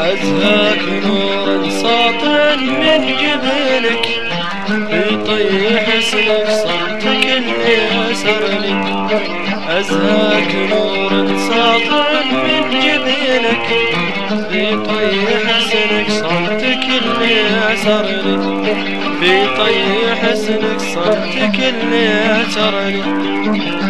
أزهاك نور ساطع من جبينك يطيح سلك صوتك اللي أسرني أزهاك نور ساطع من جبينك يطيح سلك صوتك اللي أسرني في طيح سلك صوتك اللي أسرني